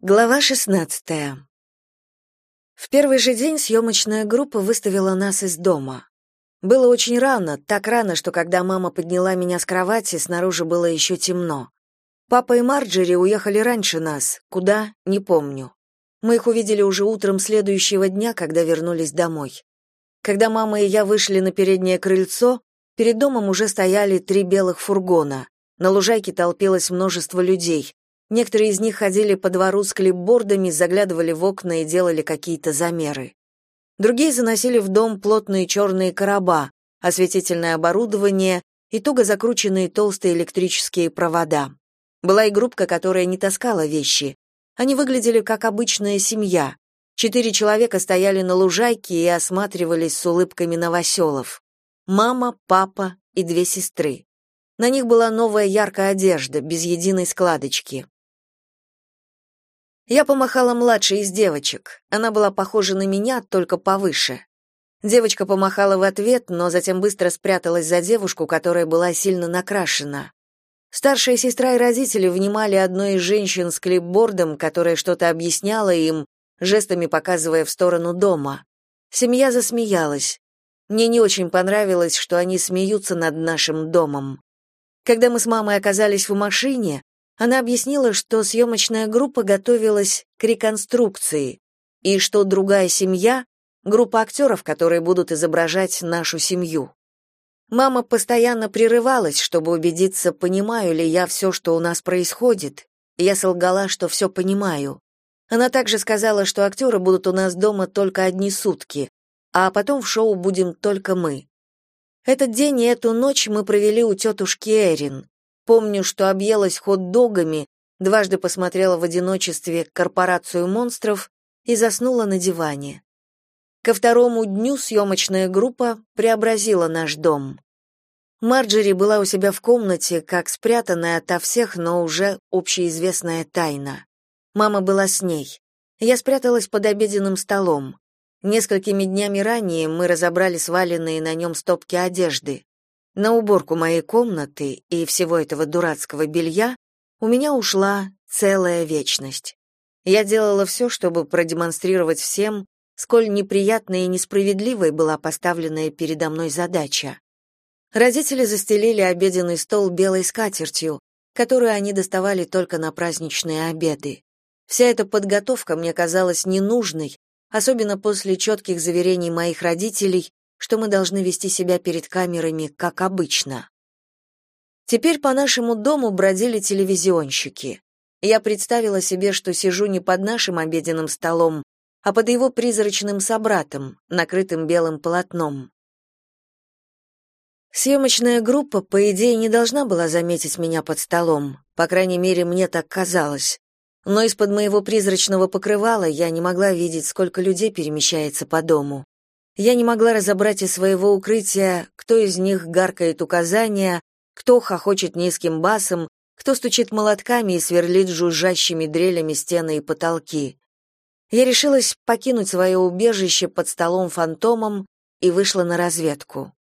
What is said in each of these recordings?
Глава 16. В первый же день съемочная группа выставила нас из дома. Было очень рано, так рано, что когда мама подняла меня с кровати, снаружи было еще темно. Папа и Марджери уехали раньше нас, куда — не помню. Мы их увидели уже утром следующего дня, когда вернулись домой. Когда мама и я вышли на переднее крыльцо, перед домом уже стояли три белых фургона. На лужайке толпилось множество людей. Некоторые из них ходили по двору с клипбордами, заглядывали в окна и делали какие-то замеры. Другие заносили в дом плотные черные короба, осветительное оборудование и туго закрученные толстые электрические провода. Была и группка, которая не таскала вещи. Они выглядели как обычная семья. Четыре человека стояли на лужайке и осматривались с улыбками новоселов. Мама, папа и две сестры. На них была новая яркая одежда, без единой складочки. Я помахала младшей из девочек. Она была похожа на меня, только повыше. Девочка помахала в ответ, но затем быстро спряталась за девушку, которая была сильно накрашена. Старшая сестра и родители внимали одной из женщин с клипбордом, которая что-то объясняла им, жестами показывая в сторону дома. Семья засмеялась. Мне не очень понравилось, что они смеются над нашим домом. Когда мы с мамой оказались в машине, она объяснила, что съемочная группа готовилась к реконструкции и что другая семья — группа актеров, которые будут изображать нашу семью. Мама постоянно прерывалась, чтобы убедиться, понимаю ли я все, что у нас происходит. Я солгала, что все понимаю. Она также сказала, что актеры будут у нас дома только одни сутки, а потом в шоу будем только мы. Этот день и эту ночь мы провели у тетушки Эрин. Помню, что объелась хот-догами, дважды посмотрела в одиночестве «Корпорацию монстров» и заснула на диване. Ко второму дню съемочная группа преобразила наш дом. Марджери была у себя в комнате, как спрятанная ото всех, но уже общеизвестная тайна. Мама была с ней. Я спряталась под обеденным столом. Несколькими днями ранее мы разобрали сваленные на нем стопки одежды. На уборку моей комнаты и всего этого дурацкого белья у меня ушла целая вечность. Я делала все, чтобы продемонстрировать всем, сколь неприятной и несправедливой была поставленная передо мной задача. Родители застелили обеденный стол белой скатертью, которую они доставали только на праздничные обеды. Вся эта подготовка мне казалась ненужной, особенно после четких заверений моих родителей, что мы должны вести себя перед камерами, как обычно. Теперь по нашему дому бродили телевизионщики. Я представила себе, что сижу не под нашим обеденным столом, а под его призрачным собратом, накрытым белым полотном. Съемочная группа, по идее, не должна была заметить меня под столом, по крайней мере, мне так казалось. Но из-под моего призрачного покрывала я не могла видеть, сколько людей перемещается по дому. Я не могла разобрать из своего укрытия, кто из них гаркает указания, кто хохочет низким басом, кто стучит молотками и сверлит жужжащими дрелями стены и потолки. Я решилась покинуть свое убежище под столом-фантомом и вышла на разведку.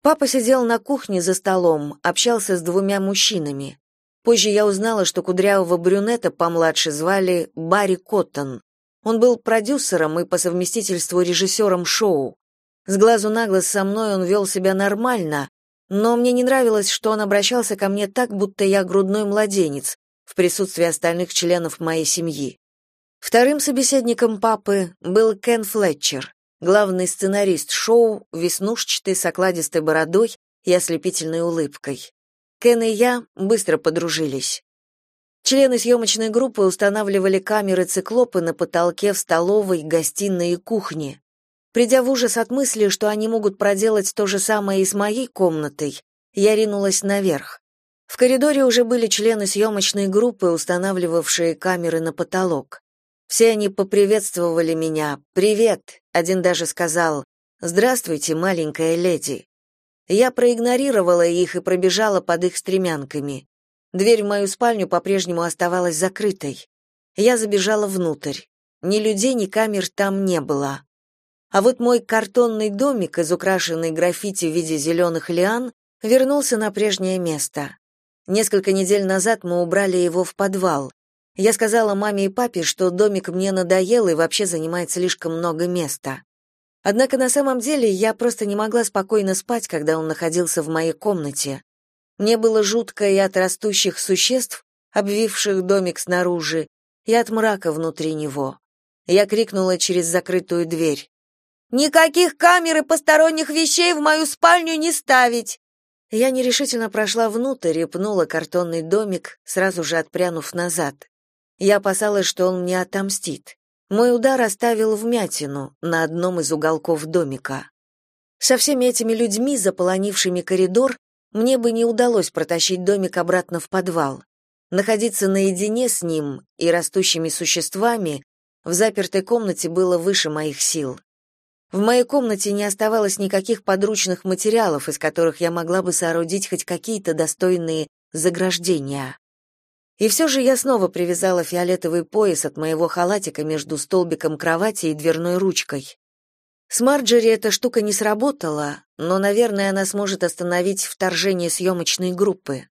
Папа сидел на кухне за столом, общался с двумя мужчинами. Позже я узнала, что кудрявого брюнета помладше звали Барри Коттон. Он был продюсером и по совместительству режиссером шоу. С глазу на глаз со мной он вел себя нормально, но мне не нравилось, что он обращался ко мне так, будто я грудной младенец, в присутствии остальных членов моей семьи. Вторым собеседником папы был Кен Флетчер, главный сценарист шоу, веснушчатый с окладистой бородой и ослепительной улыбкой. Кен и я быстро подружились. Члены съемочной группы устанавливали камеры-циклопы на потолке в столовой, гостиной и кухне. Придя в ужас от мысли, что они могут проделать то же самое и с моей комнатой, я ринулась наверх. В коридоре уже были члены съемочной группы, устанавливавшие камеры на потолок. Все они поприветствовали меня. «Привет!» Один даже сказал «Здравствуйте, маленькая леди». Я проигнорировала их и пробежала под их стремянками. Дверь в мою спальню по-прежнему оставалась закрытой. Я забежала внутрь. Ни людей, ни камер там не было. А вот мой картонный домик, изукрашенный граффити в виде зеленых лиан, вернулся на прежнее место. Несколько недель назад мы убрали его в подвал. Я сказала маме и папе, что домик мне надоел и вообще занимает слишком много места. Однако на самом деле я просто не могла спокойно спать, когда он находился в моей комнате. Мне было жутко и от растущих существ, обвивших домик снаружи, и от мрака внутри него. Я крикнула через закрытую дверь. «Никаких камер и посторонних вещей в мою спальню не ставить!» Я нерешительно прошла внутрь и пнула картонный домик, сразу же отпрянув назад. Я опасалась, что он мне отомстит. Мой удар оставил вмятину на одном из уголков домика. Со всеми этими людьми, заполонившими коридор, мне бы не удалось протащить домик обратно в подвал. Находиться наедине с ним и растущими существами в запертой комнате было выше моих сил. В моей комнате не оставалось никаких подручных материалов, из которых я могла бы соорудить хоть какие-то достойные заграждения. И все же я снова привязала фиолетовый пояс от моего халатика между столбиком кровати и дверной ручкой. С Марджери эта штука не сработала, но, наверное, она сможет остановить вторжение съемочной группы.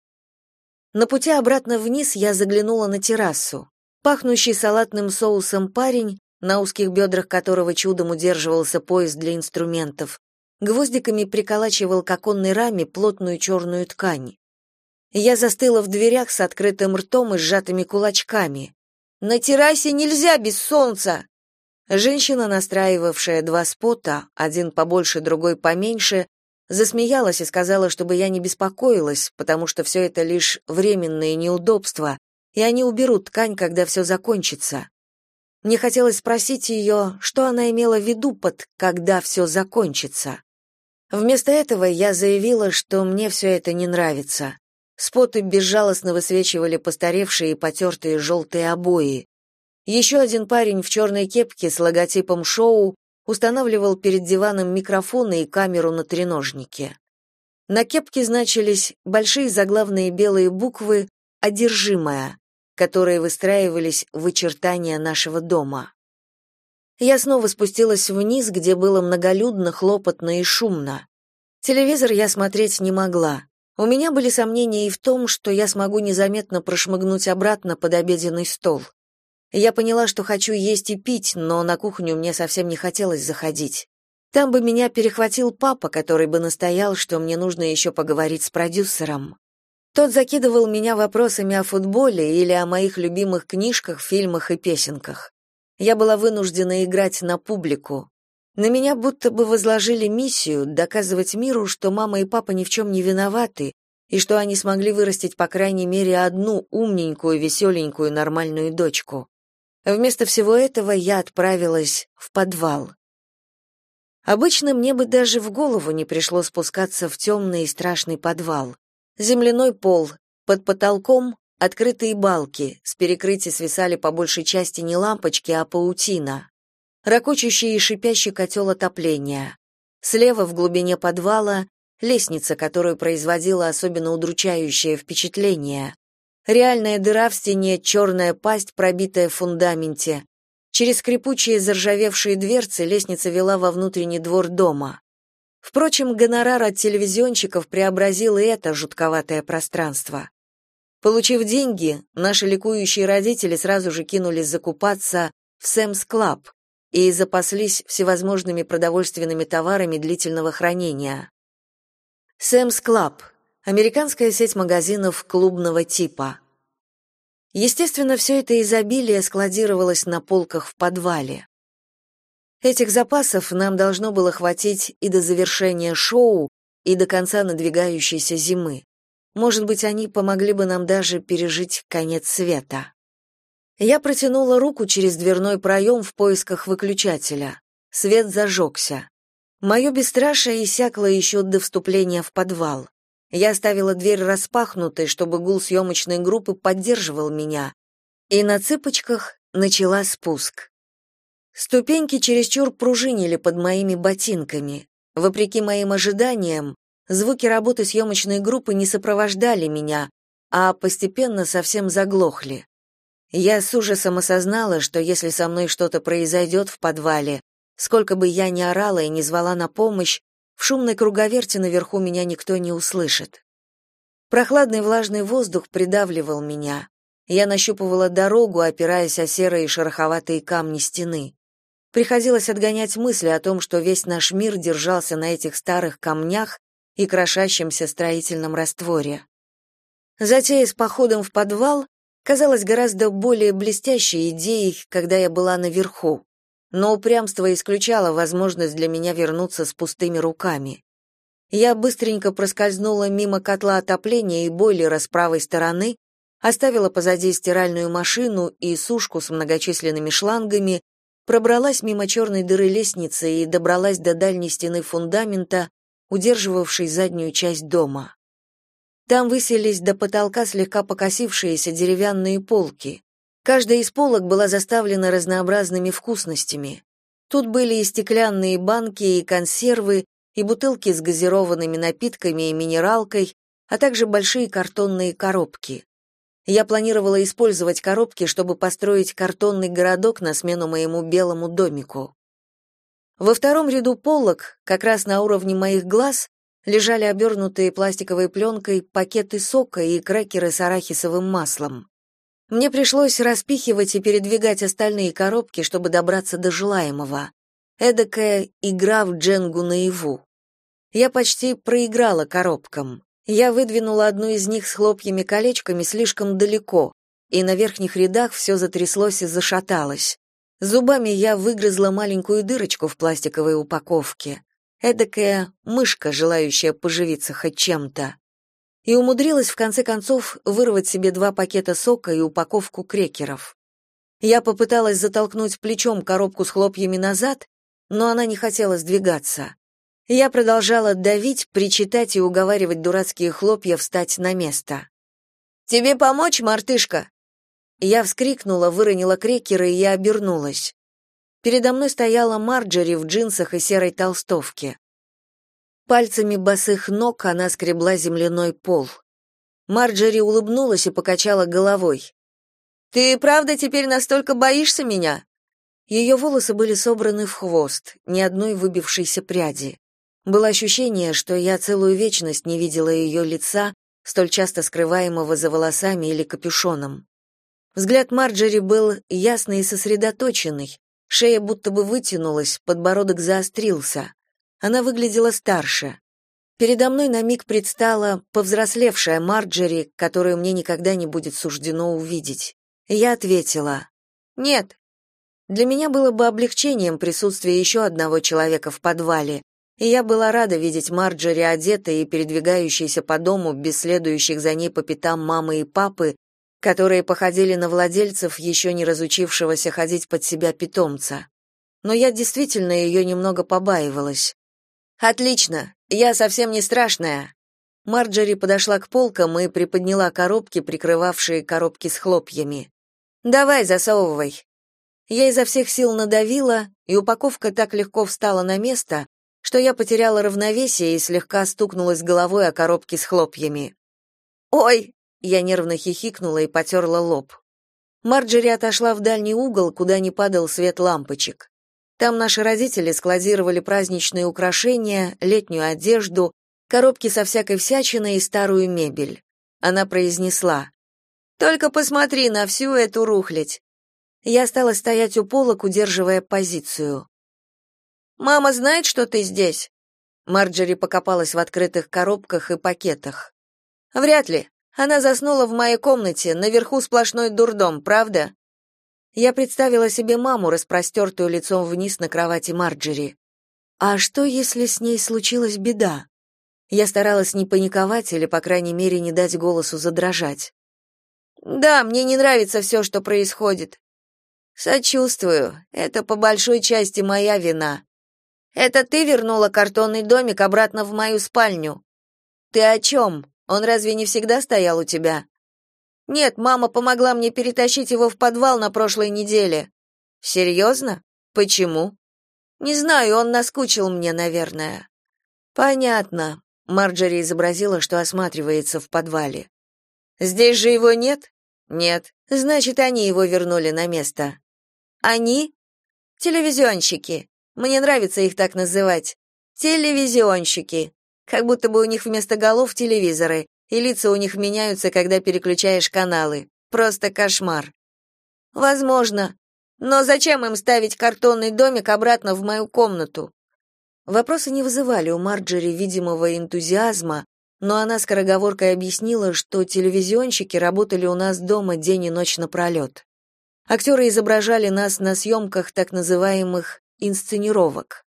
На пути обратно вниз я заглянула на террасу. Пахнущий салатным соусом парень, на узких бедрах которого чудом удерживался пояс для инструментов, гвоздиками приколачивал к оконной раме плотную черную ткань. Я застыла в дверях с открытым ртом и сжатыми кулачками. «На террасе нельзя без солнца!» Женщина, настраивавшая два спота, один побольше, другой поменьше, засмеялась и сказала, чтобы я не беспокоилась, потому что все это лишь временные неудобства, и они уберут ткань, когда все закончится. Мне хотелось спросить ее, что она имела в виду под «когда все закончится». Вместо этого я заявила, что мне все это не нравится. Споты безжалостно высвечивали постаревшие и потертые желтые обои. Еще один парень в черной кепке с логотипом шоу устанавливал перед диваном микрофоны и камеру на треножнике. На кепке значились большие заглавные белые буквы «Одержимая», которые выстраивались в очертания нашего дома. Я снова спустилась вниз, где было многолюдно, хлопотно и шумно. Телевизор я смотреть не могла. У меня были сомнения и в том, что я смогу незаметно прошмыгнуть обратно под обеденный стол. Я поняла, что хочу есть и пить, но на кухню мне совсем не хотелось заходить. Там бы меня перехватил папа, который бы настоял, что мне нужно еще поговорить с продюсером. Тот закидывал меня вопросами о футболе или о моих любимых книжках, фильмах и песенках. Я была вынуждена играть на публику. На меня будто бы возложили миссию доказывать миру, что мама и папа ни в чем не виноваты, и что они смогли вырастить по крайней мере одну умненькую, веселенькую, нормальную дочку. Вместо всего этого я отправилась в подвал. Обычно мне бы даже в голову не пришло спускаться в темный и страшный подвал. Земляной пол, под потолком открытые балки, с перекрытия свисали по большей части не лампочки, а паутина ракочущий и шипящий котел отопления. Слева в глубине подвала лестница, которую производила особенно удручающее впечатление. Реальная дыра в стене, черная пасть, пробитая в фундаменте. Через скрипучие заржавевшие дверцы лестница вела во внутренний двор дома. Впрочем, гонорар от телевизионщиков преобразил и это жутковатое пространство. Получив деньги, наши ликующие родители сразу же кинулись закупаться в Sam's Club, и запаслись всевозможными продовольственными товарами длительного хранения. Sam's Club – американская сеть магазинов клубного типа. Естественно, все это изобилие складировалось на полках в подвале. Этих запасов нам должно было хватить и до завершения шоу, и до конца надвигающейся зимы. Может быть, они помогли бы нам даже пережить конец света. Я протянула руку через дверной проем в поисках выключателя. Свет зажегся. Мое бесстрашие иссякло еще до вступления в подвал. Я оставила дверь распахнутой, чтобы гул съемочной группы поддерживал меня, и на цыпочках начала спуск. Ступеньки чересчур пружинили под моими ботинками. Вопреки моим ожиданиям, звуки работы съемочной группы не сопровождали меня, а постепенно совсем заглохли. Я с ужасом осознала, что если со мной что-то произойдет в подвале, сколько бы я ни орала и не звала на помощь, в шумной круговерте наверху меня никто не услышит. Прохладный влажный воздух придавливал меня. Я нащупывала дорогу, опираясь о серые шероховатые камни стены. Приходилось отгонять мысли о том, что весь наш мир держался на этих старых камнях и крошащемся строительном растворе. Затея с походом в подвал казалась гораздо более блестящей идеей, когда я была наверху, но упрямство исключало возможность для меня вернуться с пустыми руками. Я быстренько проскользнула мимо котла отопления и бойлера с правой стороны, оставила позади стиральную машину и сушку с многочисленными шлангами, пробралась мимо черной дыры лестницы и добралась до дальней стены фундамента, удерживавшей заднюю часть дома. Там высились до потолка слегка покосившиеся деревянные полки. Каждая из полок была заставлена разнообразными вкусностями. Тут были и стеклянные банки, и консервы, и бутылки с газированными напитками и минералкой, а также большие картонные коробки. Я планировала использовать коробки, чтобы построить картонный городок на смену моему белому домику. Во втором ряду полок, как раз на уровне моих глаз, лежали обернутые пластиковой пленкой пакеты сока и крекеры с арахисовым маслом. Мне пришлось распихивать и передвигать остальные коробки, чтобы добраться до желаемого. Эдакая игра в дженгу наяву. Я почти проиграла коробкам. Я выдвинула одну из них с хлопьями-колечками слишком далеко, и на верхних рядах все затряслось и зашаталось. Зубами я выгрызла маленькую дырочку в пластиковой упаковке эдакая мышка, желающая поживиться хоть чем-то. И умудрилась в конце концов вырвать себе два пакета сока и упаковку крекеров. Я попыталась затолкнуть плечом коробку с хлопьями назад, но она не хотела сдвигаться. Я продолжала давить, причитать и уговаривать дурацкие хлопья встать на место. «Тебе помочь, мартышка?» Я вскрикнула, выронила крекеры и я обернулась. Передо мной стояла Марджери в джинсах и серой толстовке. Пальцами босых ног она скребла земляной пол. Марджери улыбнулась и покачала головой. «Ты правда теперь настолько боишься меня?» Ее волосы были собраны в хвост, ни одной выбившейся пряди. Было ощущение, что я целую вечность не видела ее лица, столь часто скрываемого за волосами или капюшоном. Взгляд Марджери был ясный и сосредоточенный, Шея будто бы вытянулась, подбородок заострился. Она выглядела старше. Передо мной на миг предстала повзрослевшая Марджери, которую мне никогда не будет суждено увидеть. Я ответила: "Нет". Для меня было бы облегчением присутствие еще одного человека в подвале, и я была рада видеть Марджери одетой и передвигающейся по дому без следующих за ней по пятам мамы и папы, которые походили на владельцев еще не разучившегося ходить под себя питомца. Но я действительно ее немного побаивалась. Отлично, я совсем не страшная. Марджери подошла к полкам и приподняла коробки, прикрывавшие коробки с хлопьями. Давай, засовывай. Я изо всех сил надавила, и упаковка так легко встала на место, что я потеряла равновесие и слегка стукнулась головой о коробки с хлопьями. Ой, я нервно хихикнула и потерла лоб. Марджери отошла в дальний угол, куда не падал свет лампочек. Там наши родители складировали праздничные украшения, летнюю одежду, коробки со всякой всячиной и старую мебель. Она произнесла: "Только посмотри на всю эту рухлядь". Я стала стоять у полок, удерживая позицию. Мама знает, что ты здесь? Марджери покопалась в открытых коробках и пакетах. Вряд ли. Она заснула в моей комнате, наверху сплошной дурдом, правда? Я представила себе маму, распростертую лицом вниз на кровати Марджери. А что, если с ней случилась беда? Я старалась не паниковать или, по крайней мере, не дать голосу задрожать. Да, мне не нравится все, что происходит. Сочувствую. Это по большой части моя вина. Это ты вернула картонный домик обратно в мою спальню. Ты о чем? Он разве не всегда стоял у тебя? Нет, мама помогла мне перетащить его в подвал на прошлой неделе. Серьезно? Почему? Не знаю, он наскучил мне, наверное. Понятно. Марджери изобразила, что осматривается в подвале. Здесь же его нет? Нет. Значит, они его вернули на место. Они? Телевизионщики. Мне нравится их так называть. Телевизионщики. Как будто бы у них вместо голов телевизоры, и лица у них меняются, когда переключаешь каналы. просто кошмар. Возможно. Но зачем им ставить картонный домик обратно в мою комнату? Вопросы не вызывали у Марджери видимого энтузиазма, но она скороговоркой объяснила, что телевизионщики работали у нас дома день и ночь напролет. Актеры изображали нас на съемках так называемых инсценировок.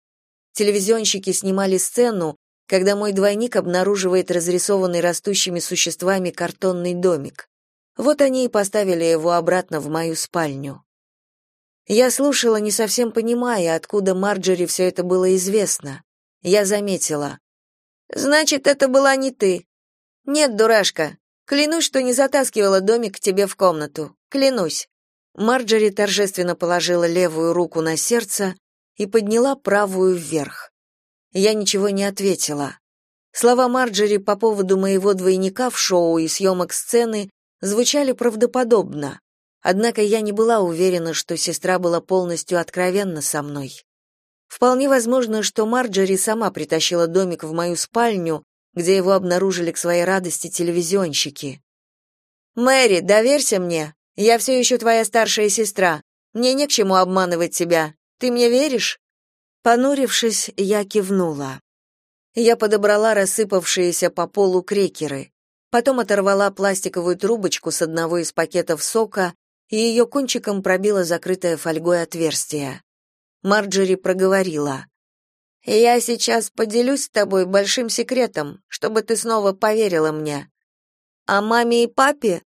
Телевизионщики снимали сцену, когда мой двойник обнаруживает разрисованный растущими существами картонный домик. Вот они и поставили его обратно в мою спальню. Я слушала, не совсем понимая, откуда Марджери все это было известно. Я заметила. «Значит, это была не ты». «Нет, дурашка. Клянусь, что не затаскивала домик к тебе в комнату. Клянусь». Марджери торжественно положила левую руку на сердце и подняла правую вверх. Я ничего не ответила. Слова Марджери по поводу моего двойника в шоу и съемок сцены звучали правдоподобно. Однако я не была уверена, что сестра была полностью откровенна со мной. Вполне возможно, что Марджери сама притащила домик в мою спальню, где его обнаружили к своей радости телевизионщики. «Мэри, доверься мне. Я все еще твоя старшая сестра. Мне не к чему обманывать тебя. Ты мне веришь?» Понурившись, я кивнула. Я подобрала рассыпавшиеся по полу крекеры. Потом оторвала пластиковую трубочку с одного из пакетов сока и ее кончиком пробила закрытое фольгой отверстие. Марджери проговорила. «Я сейчас поделюсь с тобой большим секретом, чтобы ты снова поверила мне. О маме и папе?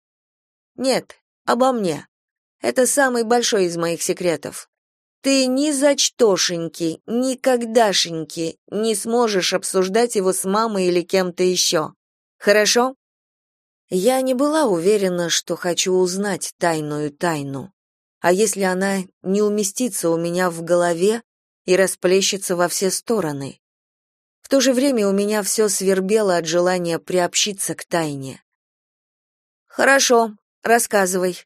Нет, обо мне. Это самый большой из моих секретов. Ты ни за чтошеньки, никогдашеньки не сможешь обсуждать его с мамой или кем-то еще. Хорошо? Я не была уверена, что хочу узнать тайную тайну. А если она не уместится у меня в голове и расплещется во все стороны? В то же время у меня все свербело от желания приобщиться к тайне. Хорошо, рассказывай.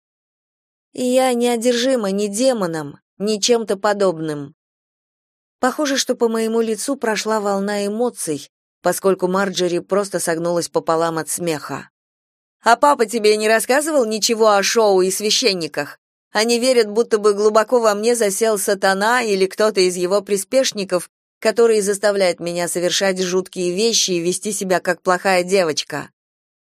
Я не одержима ни демоном, ни чем-то подобным. Похоже, что по моему лицу прошла волна эмоций, поскольку Марджери просто согнулась пополам от смеха. А папа тебе не рассказывал ничего о шоу и священниках? Они верят, будто бы глубоко во мне засел сатана или кто-то из его приспешников, который заставляет меня совершать жуткие вещи и вести себя как плохая девочка.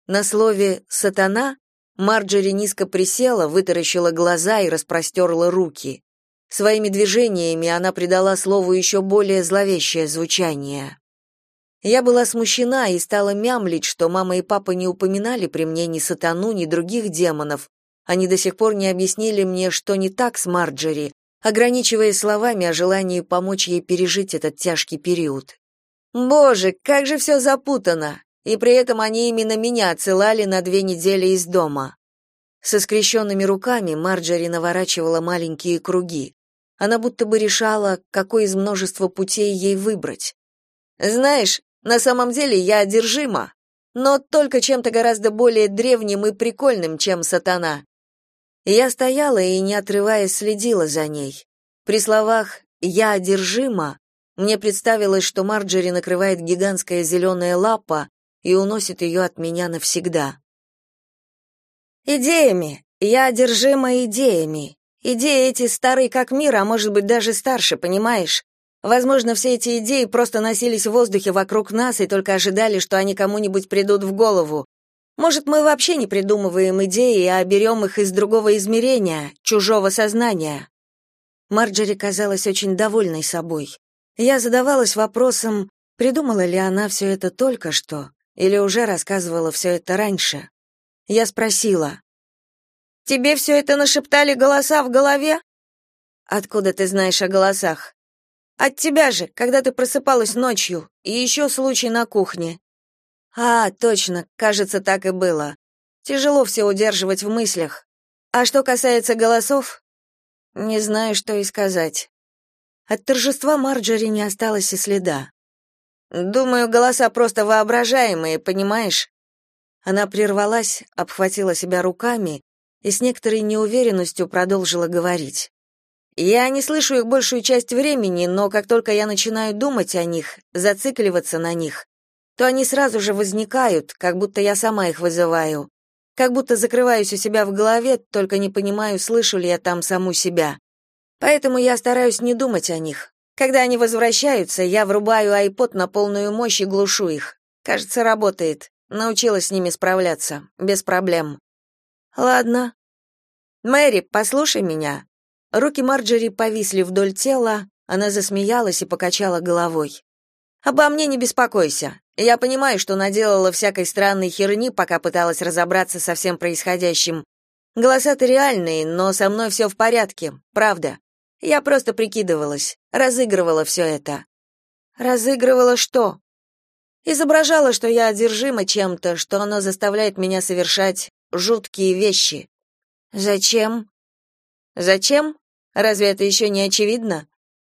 На слове «сатана» Марджери низко присела, вытаращила глаза и распростерла руки. Своими движениями она придала слову еще более зловещее звучание. Я была смущена и стала мямлить, что мама и папа не упоминали при мне ни сатану, ни других демонов, они до сих пор не объяснили мне, что не так с Марджери, ограничивая словами о желании помочь ей пережить этот тяжкий период. Боже, как же все запутано! И при этом они именно меня отсылали на две недели из дома. Со скрещенными руками Марджери наворачивала маленькие круги. Она будто бы решала, какой из множества путей ей выбрать. Знаешь, на самом деле я одержима, но только чем-то гораздо более древним и прикольным, чем сатана. Я стояла и, не отрываясь, следила за ней. При словах «я одержима» мне представилось, что Марджери накрывает гигантская зеленая лапа и уносит ее от меня навсегда. «Идеями. Я одержима идеями. Идеи эти старые как мир, а может быть даже старше, понимаешь? Возможно, все эти идеи просто носились в воздухе вокруг нас и только ожидали, что они кому-нибудь придут в голову, может, мы вообще не придумываем идеи, а берем их из другого измерения, чужого сознания. Марджери казалась очень довольной собой. Я задавалась вопросом, придумала ли она все это только что или уже рассказывала все это раньше. Я спросила: "Тебе все это нашептали голоса в голове?" "Откуда ты знаешь о голосах?" "От тебя же, когда ты просыпалась ночью, и еще случай на кухне. А, точно, кажется, так и было. Тяжело все удерживать в мыслях. А что касается голосов, не знаю, что и сказать. От торжества Марджери не осталось и следа. Думаю, голоса просто воображаемые, понимаешь? Она прервалась, обхватила себя руками и с некоторой неуверенностью продолжила говорить. Я не слышу их большую часть времени, но как только я начинаю думать о них, зацикливаться на них, то они сразу же возникают, как будто я сама их вызываю. Как будто закрываюсь у себя в голове, только не понимаю, слышу ли я там саму себя. Поэтому я стараюсь не думать о них. Когда они возвращаются, я врубаю айпод на полную мощь и глушу их. Кажется, работает. Научилась с ними справляться, без проблем. Ладно. Мэри, послушай меня. Руки Марджери повисли вдоль тела, она засмеялась и покачала головой. Обо мне не беспокойся. Я понимаю, что наделала всякой странной херни, пока пыталась разобраться со всем происходящим. Голоса-то реальные, но со мной все в порядке, правда. Я просто прикидывалась, разыгрывала все это. Разыгрывала что? Изображала, что я одержима чем-то, что оно заставляет меня совершать жуткие вещи. Зачем? Зачем? Разве это еще не очевидно?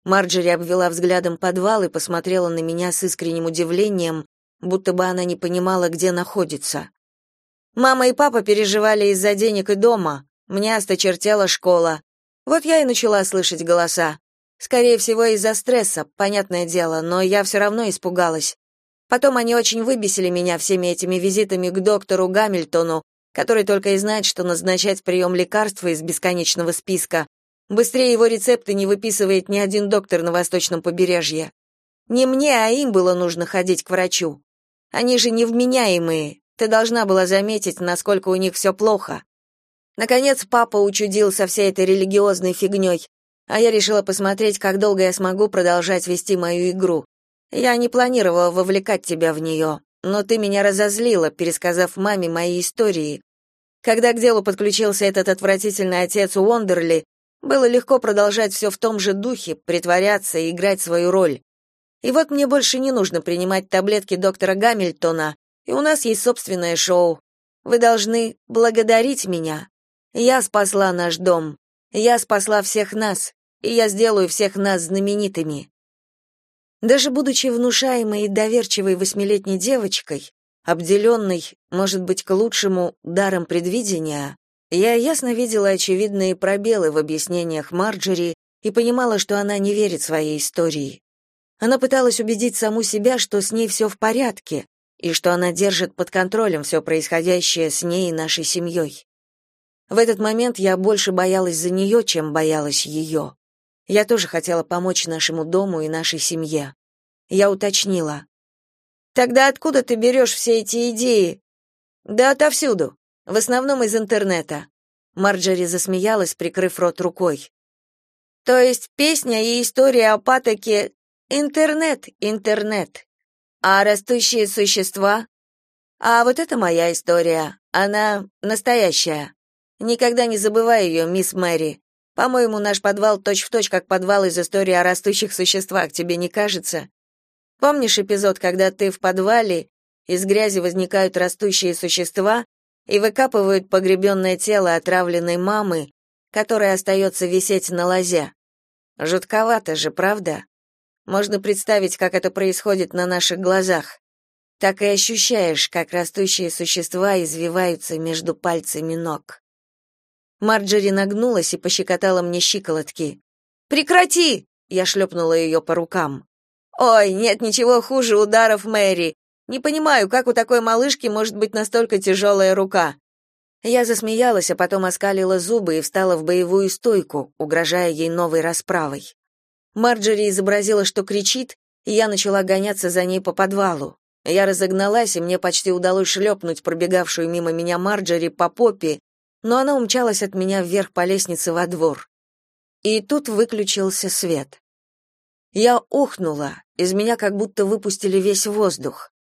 Марджери обвела взглядом подвал и посмотрела на меня с искренним удивлением, будто бы она не понимала, где находится. Мама и папа переживали из-за денег и дома. Мне осточертела школа. Вот я и начала слышать голоса. Скорее всего, из-за стресса, понятное дело, но я все равно испугалась. Потом они очень выбесили меня всеми этими визитами к доктору Гамильтону, который только и знает, что назначать прием лекарства из бесконечного списка, Быстрее его рецепты не выписывает ни один доктор на восточном побережье. Не мне, а им было нужно ходить к врачу. Они же невменяемые. Ты должна была заметить, насколько у них все плохо. Наконец папа учудил со всей этой религиозной фигней, а я решила посмотреть, как долго я смогу продолжать вести мою игру. Я не планировала вовлекать тебя в нее, но ты меня разозлила, пересказав маме мои истории. Когда к делу подключился этот отвратительный отец Уондерли, было легко продолжать все в том же духе, притворяться и играть свою роль. И вот мне больше не нужно принимать таблетки доктора Гамильтона, и у нас есть собственное шоу. Вы должны благодарить меня. Я спасла наш дом. Я спасла всех нас, и я сделаю всех нас знаменитыми. Даже будучи внушаемой и доверчивой восьмилетней девочкой, обделенной, может быть, к лучшему даром предвидения, я ясно видела очевидные пробелы в объяснениях Марджери и понимала, что она не верит своей истории. Она пыталась убедить саму себя, что с ней все в порядке, и что она держит под контролем все происходящее с ней и нашей семьей. В этот момент я больше боялась за нее, чем боялась ее. Я тоже хотела помочь нашему дому и нашей семье. Я уточнила. «Тогда откуда ты берешь все эти идеи?» «Да отовсюду. В основном из интернета. Марджери засмеялась, прикрыв рот рукой. То есть песня и история о патоке интернет, интернет. А растущие существа? А вот это моя история. Она настоящая. Никогда не забывай ее, мисс Мэри. По-моему, наш подвал точь-в-точь точь как подвал из истории о растущих существах, тебе не кажется? Помнишь эпизод, когда ты в подвале, из грязи возникают растущие существа, и выкапывают погребенное тело отравленной мамы, которая остается висеть на лозе. Жутковато же, правда? Можно представить, как это происходит на наших глазах. Так и ощущаешь, как растущие существа извиваются между пальцами ног. Марджери нагнулась и пощекотала мне щиколотки. «Прекрати!» — я шлепнула ее по рукам. «Ой, нет ничего хуже ударов Мэри. Не понимаю, как у такой малышки может быть настолько тяжелая рука. Я засмеялась, а потом оскалила зубы и встала в боевую стойку, угрожая ей новой расправой. Марджери изобразила, что кричит, и я начала гоняться за ней по подвалу. Я разогналась, и мне почти удалось шлепнуть пробегавшую мимо меня Марджери по попе, но она умчалась от меня вверх по лестнице во двор. И тут выключился свет. Я ухнула, из меня как будто выпустили весь воздух.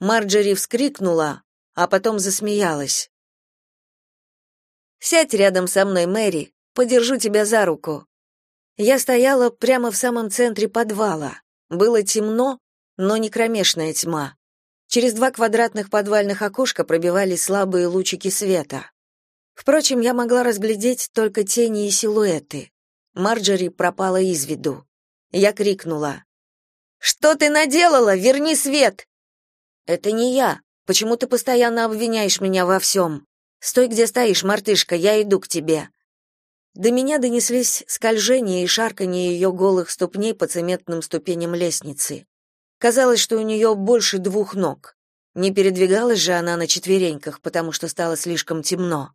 Марджери вскрикнула, а потом засмеялась. «Сядь рядом со мной, Мэри, подержу тебя за руку». Я стояла прямо в самом центре подвала. Было темно, но не кромешная тьма. Через два квадратных подвальных окошка пробивались слабые лучики света. Впрочем, я могла разглядеть только тени и силуэты. Марджери пропала из виду. Я крикнула. «Что ты наделала? Верни свет!» Это не я. Почему ты постоянно обвиняешь меня во всем? Стой, где стоишь, мартышка, я иду к тебе. До меня донеслись скольжение и шарканье ее голых ступней по цементным ступеням лестницы. Казалось, что у нее больше двух ног. Не передвигалась же она на четвереньках, потому что стало слишком темно.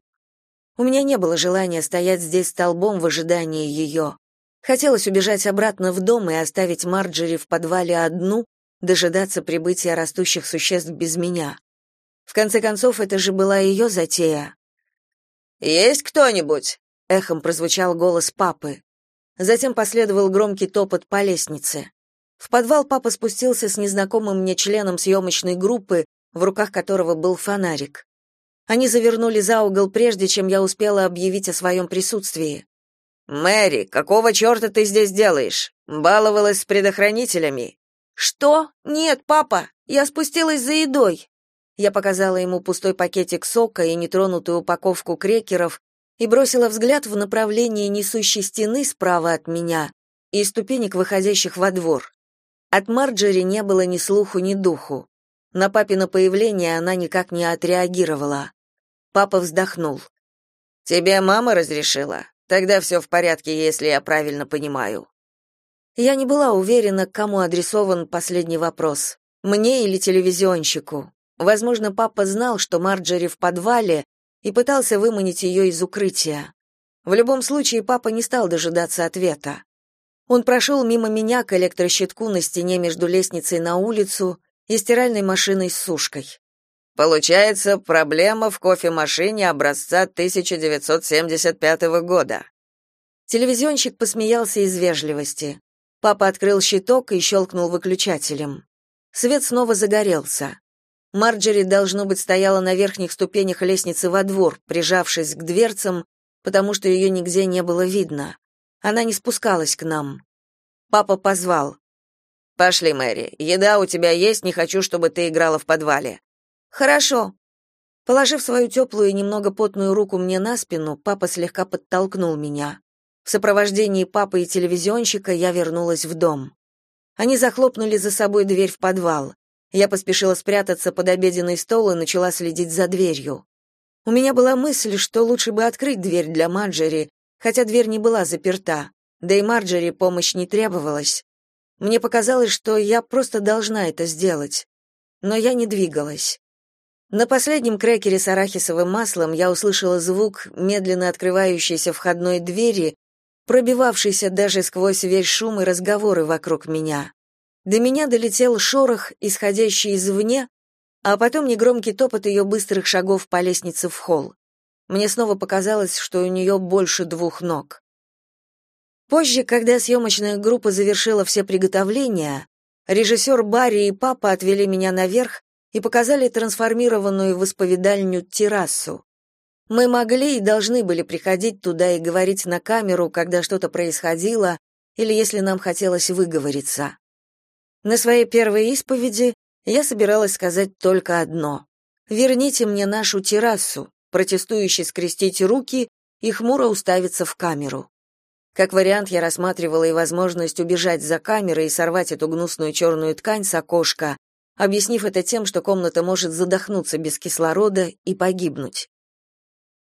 У меня не было желания стоять здесь столбом в ожидании ее. Хотелось убежать обратно в дом и оставить Марджери в подвале одну, дожидаться прибытия растущих существ без меня. В конце концов, это же была ее затея. «Есть кто-нибудь?» — эхом прозвучал голос папы. Затем последовал громкий топот по лестнице. В подвал папа спустился с незнакомым мне членом съемочной группы, в руках которого был фонарик. Они завернули за угол, прежде чем я успела объявить о своем присутствии. «Мэри, какого черта ты здесь делаешь? Баловалась с предохранителями?» «Что? Нет, папа, я спустилась за едой». Я показала ему пустой пакетик сока и нетронутую упаковку крекеров и бросила взгляд в направлении несущей стены справа от меня и ступенек, выходящих во двор. От Марджери не было ни слуху, ни духу. На папино появление она никак не отреагировала. Папа вздохнул. «Тебе мама разрешила? Тогда все в порядке, если я правильно понимаю». Я не была уверена, кому адресован последний вопрос. Мне или телевизионщику. Возможно, папа знал, что Марджери в подвале, и пытался выманить ее из укрытия. В любом случае, папа не стал дожидаться ответа. Он прошел мимо меня к электрощитку на стене между лестницей на улицу и стиральной машиной с сушкой. Получается, проблема в кофемашине образца 1975 года. Телевизионщик посмеялся из вежливости. Папа открыл щиток и щелкнул выключателем. Свет снова загорелся. Марджери, должно быть, стояла на верхних ступенях лестницы во двор, прижавшись к дверцам, потому что ее нигде не было видно. Она не спускалась к нам. Папа позвал. «Пошли, Мэри. Еда у тебя есть, не хочу, чтобы ты играла в подвале». «Хорошо». Положив свою теплую и немного потную руку мне на спину, папа слегка подтолкнул меня. В сопровождении папы и телевизионщика я вернулась в дом. Они захлопнули за собой дверь в подвал. Я поспешила спрятаться под обеденный стол и начала следить за дверью. У меня была мысль, что лучше бы открыть дверь для Маджери, хотя дверь не была заперта, да и Марджери помощь не требовалась. Мне показалось, что я просто должна это сделать. Но я не двигалась. На последнем крекере с арахисовым маслом я услышала звук медленно открывающейся входной двери пробивавшийся даже сквозь весь шум и разговоры вокруг меня. До меня долетел шорох, исходящий извне, а потом негромкий топот ее быстрых шагов по лестнице в холл. Мне снова показалось, что у нее больше двух ног. Позже, когда съемочная группа завершила все приготовления, режиссер Барри и папа отвели меня наверх и показали трансформированную в исповедальню террасу. Мы могли и должны были приходить туда и говорить на камеру, когда что-то происходило, или если нам хотелось выговориться. На своей первой исповеди я собиралась сказать только одно. «Верните мне нашу террасу», протестующий скрестить руки и хмуро уставиться в камеру. Как вариант, я рассматривала и возможность убежать за камерой и сорвать эту гнусную черную ткань с окошка, объяснив это тем, что комната может задохнуться без кислорода и погибнуть.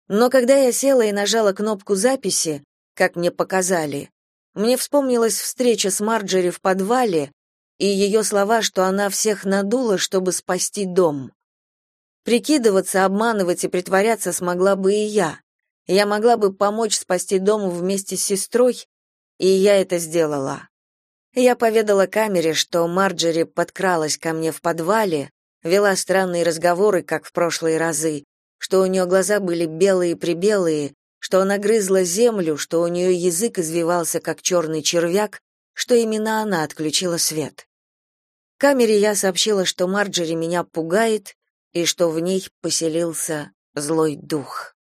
Но когда я села и нажала кнопку записи, как мне показали, мне вспомнилась встреча с Марджери в подвале и ее слова, что она всех надула, чтобы спасти дом. Прикидываться, обманывать и притворяться смогла бы и я. Я могла бы помочь спасти дом вместе с сестрой, и я это сделала. Я поведала камере, что Марджери подкралась ко мне в подвале, вела странные разговоры, как в прошлые разы, что у нее глаза были белые-прибелые, что она грызла землю, что у нее язык извивался, как черный червяк, что именно она отключила свет. Камере я сообщила, что Марджери меня пугает и что в ней поселился злой дух.